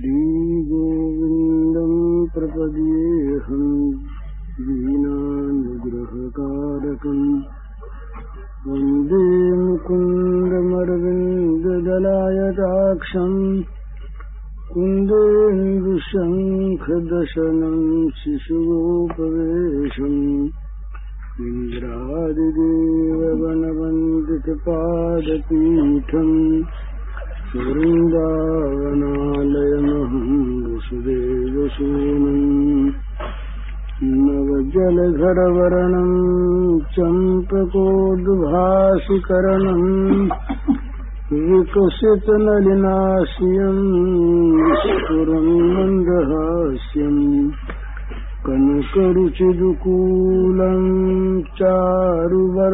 श्रीगोविन्दम् प्रपद्येऽहम् दीनानुग्रहकारकम्। वन्दे मुकुन्दमरविन्ददलायताक्षम्। कुन्देन्दुशङ्खदशनम् शिशुगोपवेशम्। इन्द्रादिदेववनवन्दितपादपीठम् वृन्दावनालयमहम् वसुदेवसूनम् नवजलधरवरणम् चम्पकोद्भासिकरणम् विकसितनलिनास्यम् विस्फुरम् मन्दहास्यम् कनकरुचिदुकूलम् चारुबर्हावचूलम्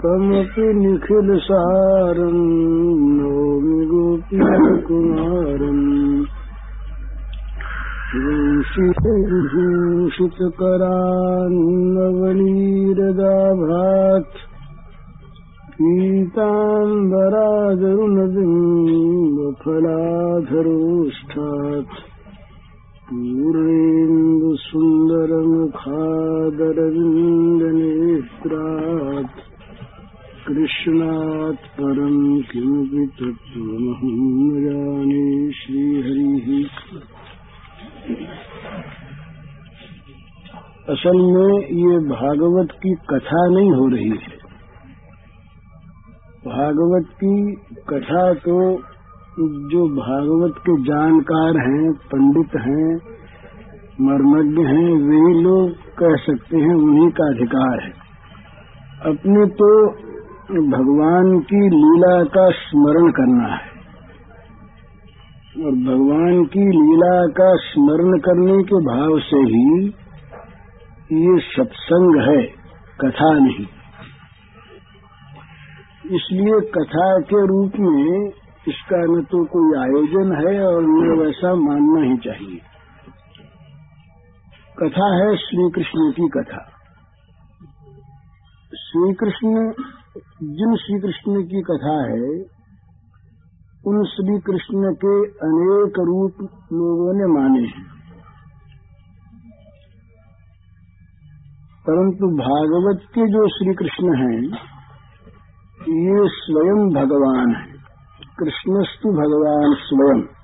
कमपि निखिलसारम् नौमि गोपीकुमारम्। भूषितकरान्नवनीरदाभात् पीताम्बराजरुणबिम्बफलाधरोष्ठात्। पूर्णेन्दुसुन्दरमुखादरविन्दनेत्रात् कृष्णात् परम् किमपि तत्त्वमहं न जाने श्रीहरिः। असल में ये भागवत की कथा नहीं हो रही है। भागवत की कथा तो जो भागवत के जानकार हैं, पंडित हैं, मर्मज्ञ हैं वही लोग कह सकते हैं उन्हीं का अधिकार है। अपने तो भगवान की लीला का स्मरण करना है। और भगवान की लीला का स्मरण करने के भाव से ही ये सत्संग है, कथा नहीं। इसलिए कथा के रूप में इसका न तो कोई आयोजन है और न वैसा मानना ही चाहिए। कथा है श्री कृष्ण की कथा। श्री कृष्ण जिन श्री कृष्ण की कथा है, उन श्री कृष्ण के अनेक रूप लोगों ने माने हैं। परंतु भागवत के जो श्री कृष्ण हैं, ये स्वयं भगवान है। कृष्णस्तु भगवान स्वयं।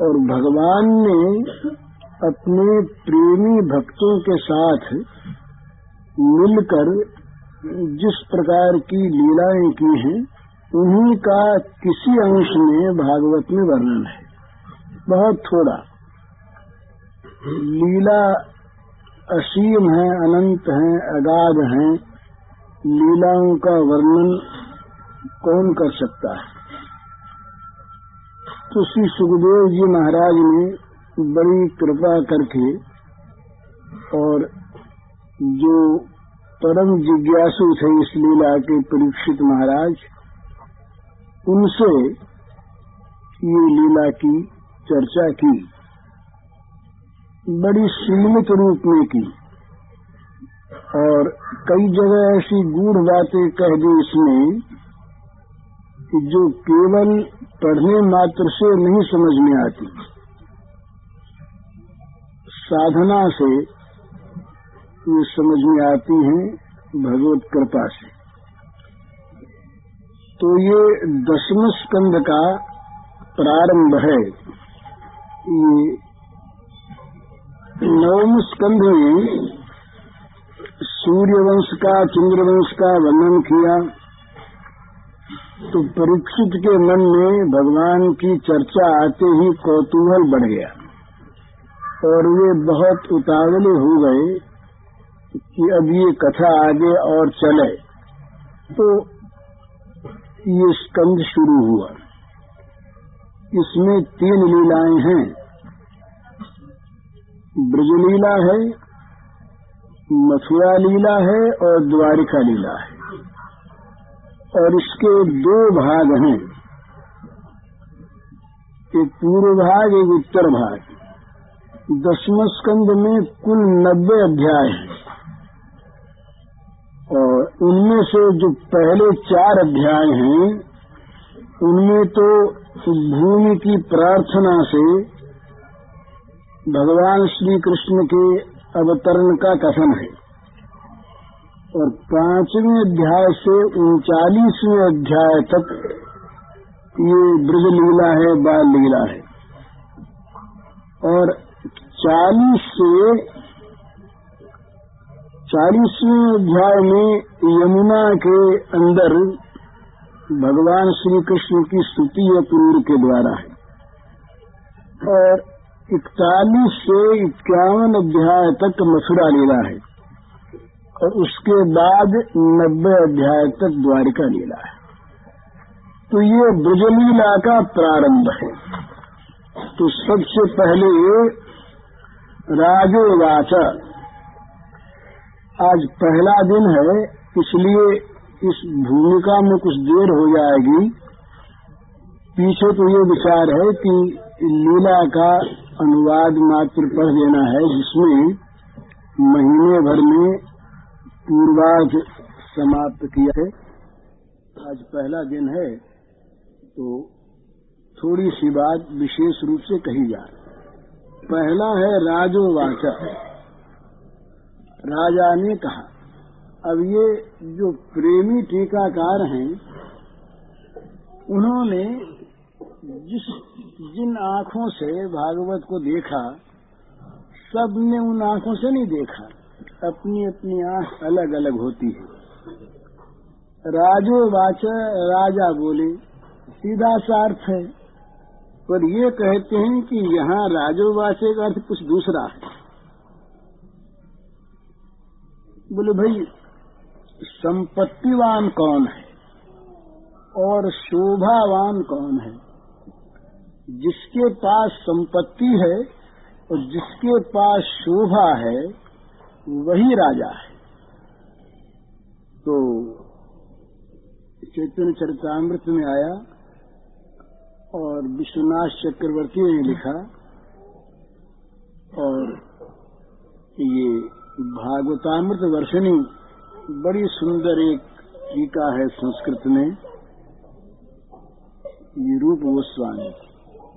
और भगवान ने अपने प्रेमी भक्तों के साथ मिलकर जिस प्रकार की लीलाएँ की हैं, उन्हीं का किसी अंश में भागवत में वर्णन है। बहुत थोड़ा। लीला असीम है, अनंत है, अगाध है, लीलाओं का वर्णन कौन कर सकता है? तो श्री सुखदेव जी महाराज ने बड़ी कृपा करके और जो परम जिज्ञासु थे इस लीला के परीक्षित महाराज। उनसे ये लीला की चर्चा की। बड़ी सीमित रूप में की। और कई जगह ऐसी गूढ़ बातें कह दी इसमें कि जो केवल पढ़ने मात्र से नहीं समझ में आती। साधना से ये समझ में आती हैं भगवत कृपा से। तो ये दसम स्कंद का प्रारंभ है। ये नवम स्कंध में सूर्यवंश का, चंद्रवंश का वर्णन किया। तो परीक्षित के मन में भगवान की चर्चा आते ही कौतूहल बढ़ गया और वे बहुत उतावले हो गए कि अब ये कथा आगे और चले। तो ये स्कंद शुरू हुआ। इसमें तीन लीलाएँ हैं। ब्रजलीला है, मथुरा लीला है और द्वारिका लीला है। और इसके दो भाग हैं। एक पूर्व भाग, एक उत्तर भाग। दसम स्कंद में कुल नब्बे अध्याय हैं। और उनमें से जो पहले चार अध्याय हैं, उनमें तो भूमि की प्रार्थना से भगवान श्री कृष्ण के अवतरण का कथन है। और पाँचवें अध्याय से उनचालीसवें अध्याय तक ये ब्रज लीला है बाल लीला है। और चालीस से चालीसवें अध्याय में यमुना के अंदर भगवान श्री कृष्ण की स्तुति अपूर्व के द्वारा है। और इकतालीस से इक्यावन अध्याय तक मथुरा लीला है। और उसके बाद नब्बे अध्याय तक द्वारिका लीला है। तो ये ब्रजलीला का प्रारंभ है। तो सबसे पहले राजोवाच आज पहला दिन है, इसलिए इस भूमिका में कुछ देर हो जाएगी। पीछे तो ये विचार है कि लीला का अनुवाद मात्र पढ़ देना है, जिसमें महीने भर में पूर्वाध समाप्त किया है। आज पहला दिन है तो थोड़ी सी बात विशेष रूप से कही जा पहला है राजोवाचा राजा ने कहा, अब ये जो प्रेमी टीकाकार हैं, उन्होंने जिस, जिन आँखों से भागवत को देखा सबने उन आँखों से नहीं देखा। अपनी अपनी आँख अलग अलग होती है। राजो वाच राजा बोले, सीधा सा अर्थ है। पर ये कहते हैं कि यहाँ राजो वाचे का अर्थ कुछ दूसरा है। बोले, भाई, संपत्तिवान कौन है और शोभावान कौन है? जिसके पास संपत्ति है और जिसके पास शोभा है, वही राजा है। तो चैतन्य चरितमृत में आया और विश्वनाथ चक्रवर्ती ने लिखा और ये भागवतामृत वर्षणी, बड़ी सुंदर एक टीका है संस्कृत में। ये रूप गोस्वामी,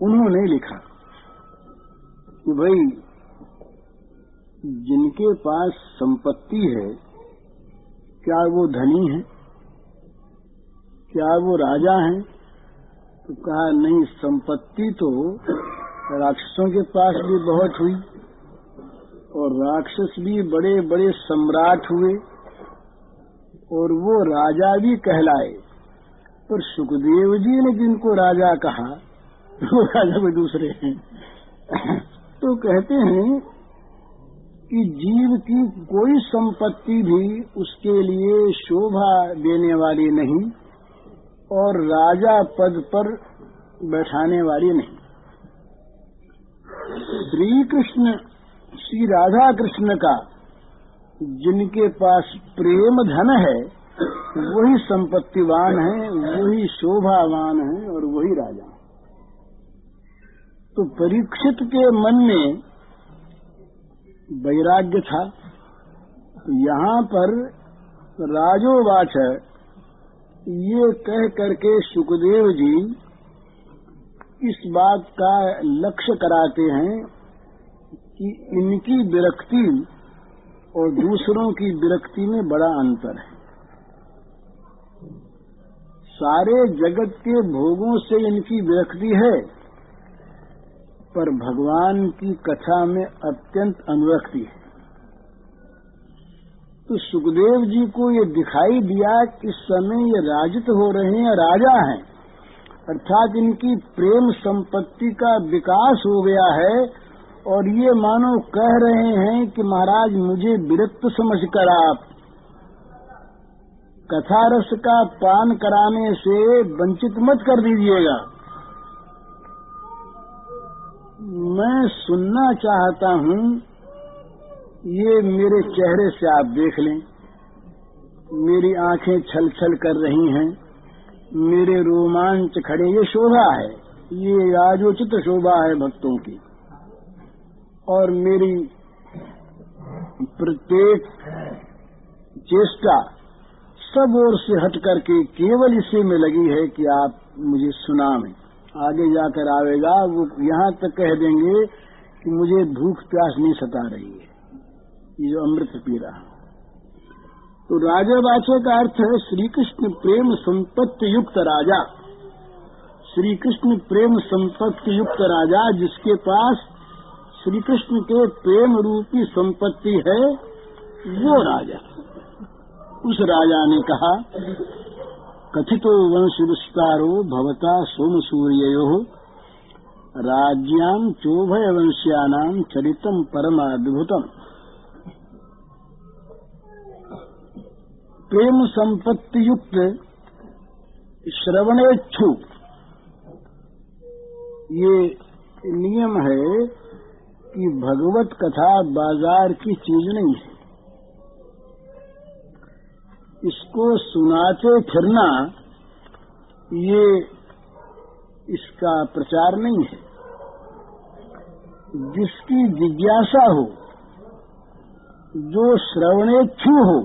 उन्होंने लिखा। कि भाई, जिनके पास संपत्ति है, क्या वो धनी है? क्या वो राजा है? तो कहा, नहीं, संपत्ति तो राक्षसों के पास भी बहुत हुई। और राक्षस भी बड़े बड़े सम्राट हुए और वो राजा भी कहलाए। पर सुखदेव जी ने जिनको राजा कहा, वो राजा कोई दूसरे हैं। तो कहते हैं कि जीव की कोई संपत्ति भी उसके लिए शोभा देने वाली नहीं और राजा पद पर बैठाने वाली नहीं। श्री कृष्ण श्री राधा कृष्ण का जिनके पास प्रेम धन है, वही संपत्तिवान है, वही शोभावान है और वही राजा तो परीक्षित के मन में वैराग्य था। तो यहाँ पर राजोवाच, ये कह करके सुखदेव जी इस बात का लक्ष्य कराते हैं कि, इनकी विरक्ति और दूसरों की विरक्ति में बड़ा अंतर है। सारे जगत के भोगों से इनकी विरक्ति है, पर भगवान की कथा में अत्यंत अनुरक्ति है। तो सुखदेव जी को ये दिखाई दिया कि इस समय ये राजित हो रहे हैं, राजा हैं, अर्थात इनकी प्रेम संपत्ति का विकास हो गया है और ये मानो कह रहे हैं कि महाराज, मुझे विरक्त समझकर आप कथा रस का पान कराने से वंचित मत कर दीजिएगा। मैं सुनना चाहता हूँ, ये मेरे चेहरे से आप देख लें। मेरी आँखें छल छल कर रही हैं। मेरे रोमांच खड़े, ये शोभा है। ये आजोचित शोभा है भक्तों की। और मेरी प्रत्येक चेष्टा सब ओर से हट करके केवल इसी में लगी है कि आप मुझे सुना में आगे जाकर आवेगा, वो यहाँ तक कह देंगे कि मुझे भूख प्यास नहीं सता रही है। ये जो अमृत पी रहा तो राजा वाचे का अर्थ है श्री कृष्ण प्रेम संपत्ति युक्त राजा। श्री कृष्ण प्रेम संपत्ति युक्त राजा जिसके पास श्री कृष्ण के प्रेम रूपी संपत्ति है, वो राजा। उस राजा ने कहा, कथितो वंश विस्तारो भवता सोम सूर्यो राज्याम चोभय वंश्यानाम चरितम परमाद्भुतम। प्रेम संपत्ति युक्त श्रवणेच्छु। ये नियम है कि भगवत कथा बाज़ार की चीज़ नहीं है। इसको सुनाते फिरना ये इसका प्रचार नहीं है। जिसकी जिज्ञासा हो, जो श्रवणेच्छु हो,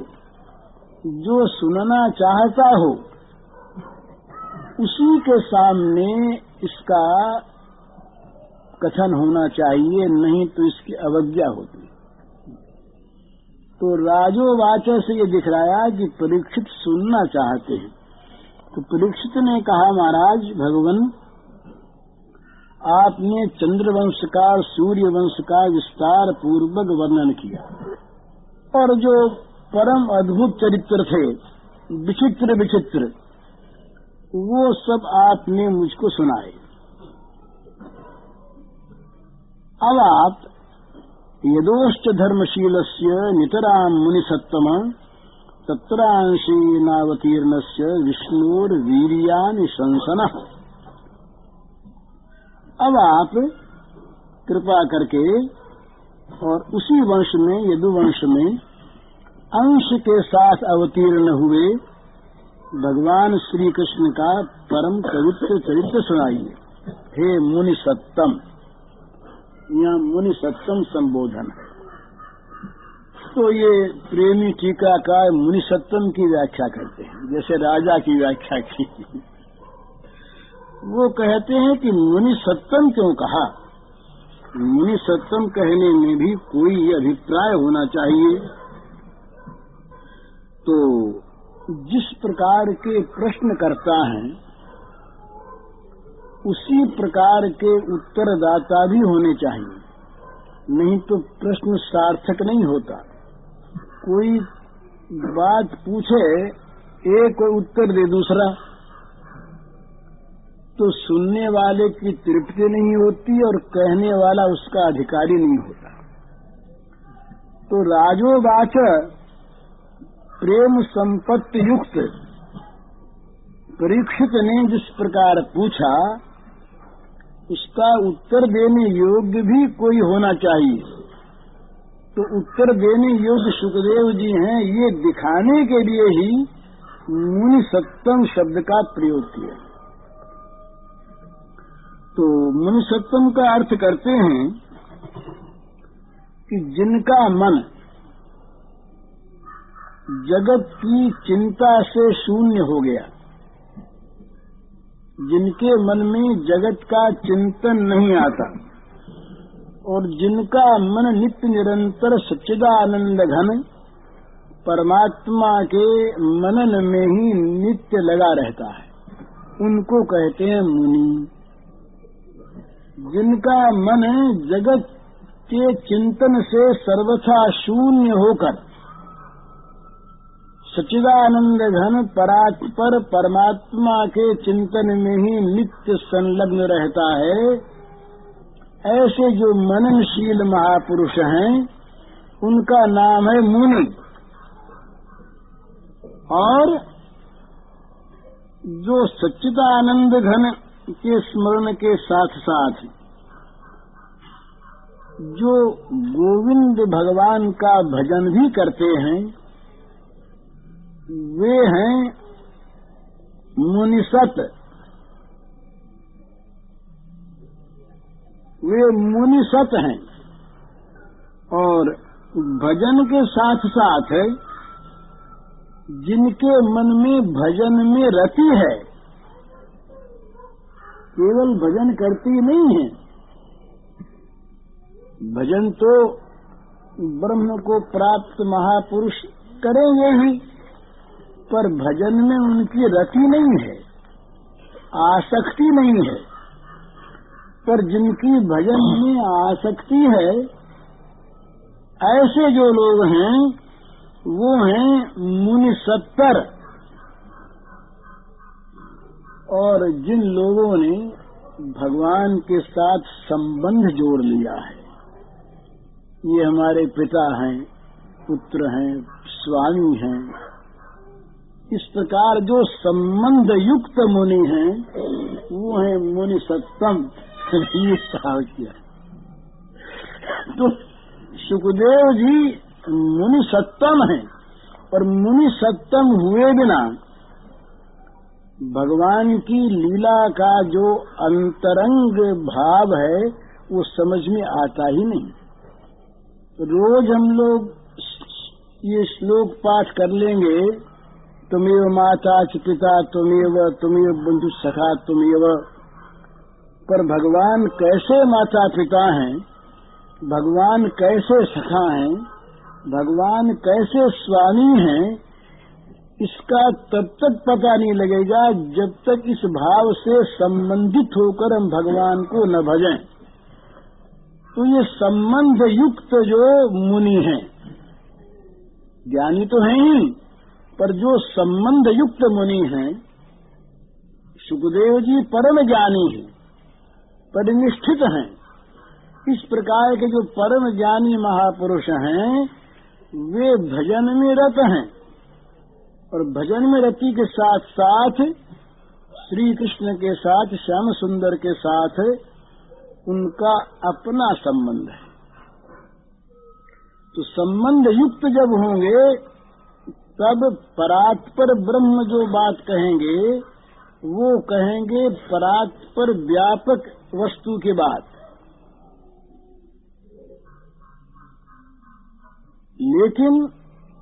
जो सुनना चाहता हो, उसी के सामने इसका कथन होना चाहिए, नहीं तो इसकी अवज्ञा होती। तो राजोवाचर से ये दिखलाया कि परीक्षित सुनना चाहते हैं। तो परीक्षित ने कहा, महाराज, भगवान, आपने चंद्रवंश का सूर्य वंश का विस्तार पूर्वक वर्णन किया। और जो परम अद्भुत चरित्र थे, विचित्र विचित्र, वो सब आपने मुझको सुनाए। आप यदोश्च धर्मशील से नितराम मुनिसत्तम तत्रांशीनावतीर्ण से विष्णुर्वीरियानि शंसन। अब आप कृपा करके, और उसी वंश में, यदुवंश में, अंश के साथ अवतीर्ण हुए, भगवान श्री कृष्ण का परम पवित्र चरित्र सुनाइए। हे मुनि सत्तम यहाँ मुनि सत्तम संबोधन है। तो ये प्रेमी टीकाकार मुनि सत्तम की व्याख्या करते हैं, जैसे राजा की व्याख्या की। वो कहते हैं कि मुनि सत्तम क्यों कहा? मुनि सत्तम कहने में भी कोई अभिप्राय होना चाहिए। तो जिस प्रकार के प्रश्न करता है उसी प्रकार के उत्तरदाता भी होने चाहिए। नहीं तो प्रश्न सार्थक नहीं होता। कोई बात पूछे, एक उत्तर दे दूसरा। तो सुनने वाले की तृप्ति नहीं होती और कहने वाला उसका अधिकारी नहीं होता। तो राजोवाच प्रेम संपत्ति युक्त, परीक्षित ने जिस प्रकार पूछा उसका उत्तर देने योग्य भी कोई होना चाहिए। तो उत्तर देने योग्य सुखदेव जी हैं, ये दिखाने के लिए ही मुनि सप्तम शब्द का प्रयोग किया। तो मुनि सप्तम का अर्थ करते हैं कि जिनका मन जगत की चिंता से शून्य हो गया जिनके मन में जगत का चिंतन नहीं आता और जिनका मन नित्य निरंतर सच्चिदानंद घन, परमात्मा के मनन में ही नित्य लगा रहता है। उनको कहते हैं मुनि। जिनका मन जगत के चिंतन से सर्वथा शून्य होकर सचिदानंद घन परात्पर परमात्मा के चिंतन में ही नित्य संलग्न रहता है। ऐसे जो मननशील महापुरुष हैं, उनका नाम है मुनि। और जो सच्चिदानंद घन के स्मरण के साथ साथ जो गोविंद भगवान का भजन भी करते हैं वे हैं मुनिसत। वे मुनिसत हैं। और भजन के साथ साथ जिनके मन में भजन में रति है, केवल भजन करती नहीं है। भजन तो ब्रह्म को प्राप्त महापुरुष करेंगे ही। पर भजन में उनकी रति नहीं है, आसक्ति नहीं है। पर जिनकी भजन में आसक्ति है, ऐसे जो लोग हैं, वो हैं मुनि सत्तर। और जिन लोगों ने भगवान के साथ संबंध जोड़ लिया है, ये हमारे पिता हैं, पुत्र हैं, स्वामी हैं इस प्रकार जो संबंध युक्त मुनि हैं, वो हैं मुनि सत्तम ये किया तो सुखदेव जी मुनि सत्तम है, और मुनि सत्तम हुए बिना भगवान की लीला का जो अंतरंग भाव है, वो समझ में आता ही नहीं। रोज हम लोग ये श्लोक पाठ कर लेंगे तुम्हें माता च पिता तुम्हें तुम्हें बंधु सखा तुम्हें पर भगवान कैसे माता पिता हैं? भगवान कैसे सखा हैं? भगवान कैसे स्वामी हैं? इसका तब तक पता नहीं लगेगा जब तक इस भाव से संबंधित होकर हम भगवान को न भजें। तो ये संबंध युक्त जो मुनि हैं, ज्ञानी तो हैं ही। पर जो संबंध युक्त मुनि हैं, सुखदेव जी परम ज्ञानी हैं, परिनिष्ठित हैं। इस प्रकार के जो परम ज्ञानी महापुरुष हैं, वे भजन में रत हैं। और भजन में रति के साथ साथ श्री कृष्ण के साथ, श्याम सुंदर के साथ, उनका अपना संबंध है। तो संबंध युक्त जब होंगे तब परात्पर ब्रह्म जो बात कहेंगे, वो कहेंगे परात्पर व्यापक वस्तु के बाद लेकिन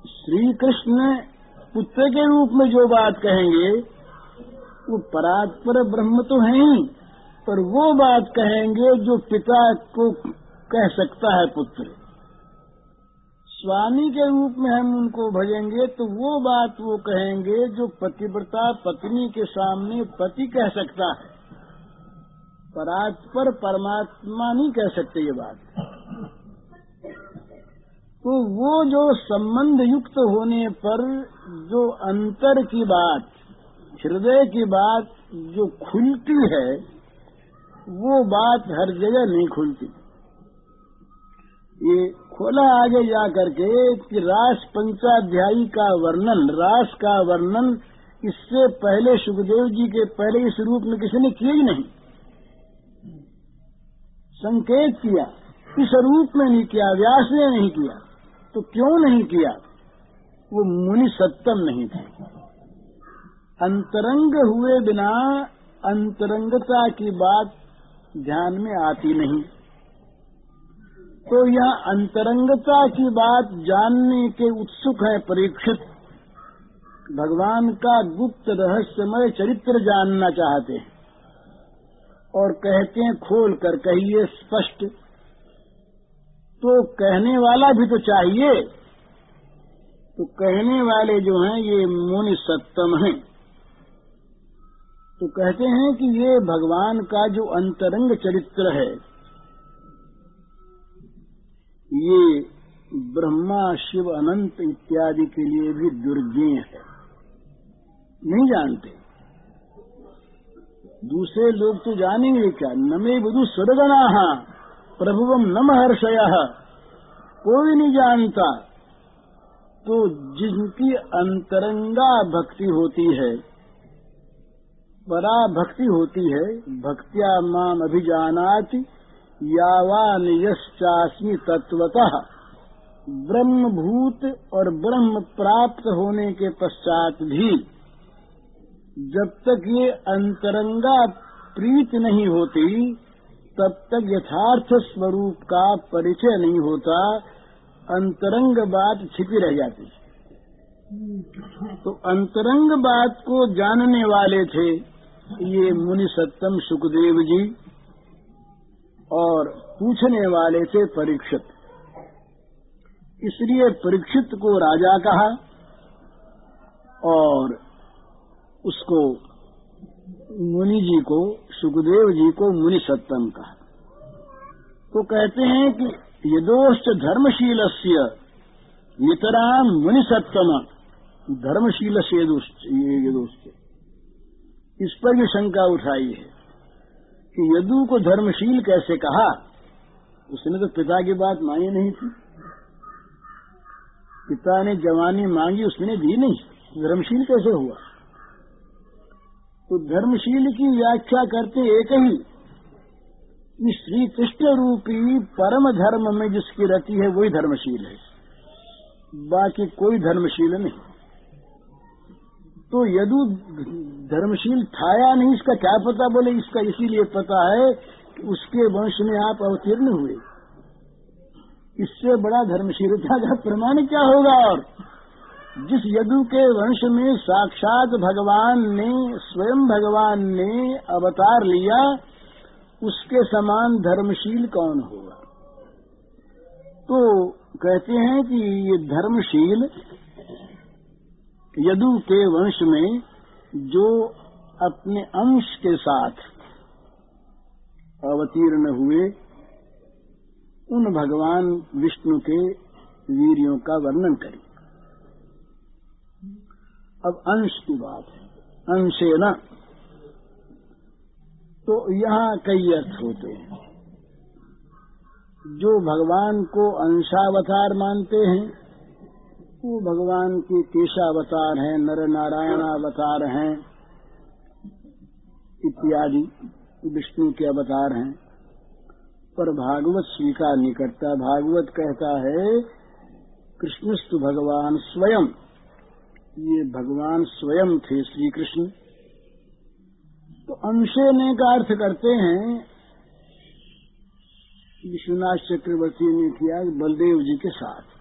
श्री कृष्ण पुत्र के रूप में जो बात कहेंगे, वो परात्पर ब्रह्म तो है ही, पर वो बात कहेंगे जो पिता को कह सकता है पुत्र। स्वामी के रूप में हम उनको भजेंगे तो वो बात वो कहेंगे जो पतिव्रता पत्नी के सामने पति कह सकता है। परात्पर परमात्मा नहीं कह सकते ये बात। तो वो जो संबंध युक्त होने पर जो अंतर की बात, हृदय की बात जो खुलती है, वो बात हर जगह नहीं खुलती। ये खोला आगे जा करके कि रास पंचाध्यायी का वर्णन, रास का वर्णन इससे पहले सुखदेव जी के पहले इस रूप में किसी ने किया ही नहीं। संकेत किया, इस रूप में नहीं किया, व्यास ने नहीं किया तो क्यों नहीं किया? वो मुनि सत्तम नहीं थे। अंतरंग हुए बिना अंतरंगता की बात ध्यान में आती नहीं। तो यह अंतरंगता की बात जानने के उत्सुक है परीक्षित। भगवान का गुप्त रहस्यमय चरित्र जानना चाहते हैं और कहते हैं, खोल कर कहिए स्पष्ट। तो कहने वाला भी तो चाहिए। तो कहने वाले जो हैं, ये मुनि सत्तम हैं। तो कहते हैं कि ये भगवान का जो अंतरंग चरित्र है ये ब्रह्मा, शिव, अनंत इत्यादि के लिए भी दुर्गेय है। नहीं जानते? दूसरे लोग तो जानेंगे क्या? नमे बुधु स्वर्गना प्रभुवम न महर्षय कोई नहीं जानता। तो जिनकी अंतरंगा भक्ति होती है परा भक्ति होती है, भक्तिया माम अभिजानाति यावान यश्चास्मी तत्वतः ब्रह्मभूत और ब्रह्म प्राप्त होने के पश्चात भी जब तक ये अंतरंगा प्रीत नहीं होती, तब तक यथार्थ स्वरूप का परिचय नहीं होता, अंतरंग बात छिपी रह जाती। तो अंतरंग बात को जानने वाले थे ये मुनि सत्तम सुखदेव जी। और पूछने वाले थे परीक्षित। इसलिए परीक्षित को राजा कहा और उसको मुनि जी को, सुखदेव जी को मुनि सत्तम कहा। तो कहते हैं कि यदोश्च धर्मशील से नितराम मुनि सत्तम धर्मशील से यदोश्च। इस पर भी शंका उठाई है। कि यदु को धर्मशील कैसे कहा, उसने तो पिता की बात मानी नहीं थी। पिता ने जवानी मांगी, उसने दी नहीं। धर्मशील कैसे हुआ? तो धर्मशील की व्याख्या करते एक ही, कि श्री कृष्ण रूपी परम धर्म में जिसकी रति है, वही धर्मशील है। बाकी कोई धर्मशील नहीं। तो यदु धर्मशील था या नहीं, इसका क्या पता बोले? इसका इसीलिए पता है कि उसके वंश में आप अवतीर्ण हुए। इससे बड़ा धर्मशीलता का प्रमाण क्या होगा? और जिस यदु के वंश में साक्षात भगवान ने, स्वयं भगवान ने अवतार लिया, उसके समान धर्मशील कौन होगा? तो कहते हैं कि ये धर्मशील यदु के वंश में जो अपने अंश के साथ अवतीर्ण हुए, उन भगवान विष्णु के वीरियों का वर्णन करें। अब अंश की बात है। अंशे न। तो यहाँ कई अर्थ होते हैं। जो भगवान को अंशावतार मानते हैं वो भगवान के केशावतार हैं नर नारायण अवतार हैं, इत्यादि विष्णु के अवतार हैं। पर भागवत स्वीकार नहीं करता। भागवत कहता है, कृष्णस्तु भगवान स्वयं। ये भगवान स्वयं थे श्री कृष्ण तो अंशे ने का अर्थ करते हैं। विश्वनाथ चक्रवर्ती ने किया बलदेव जी के साथ।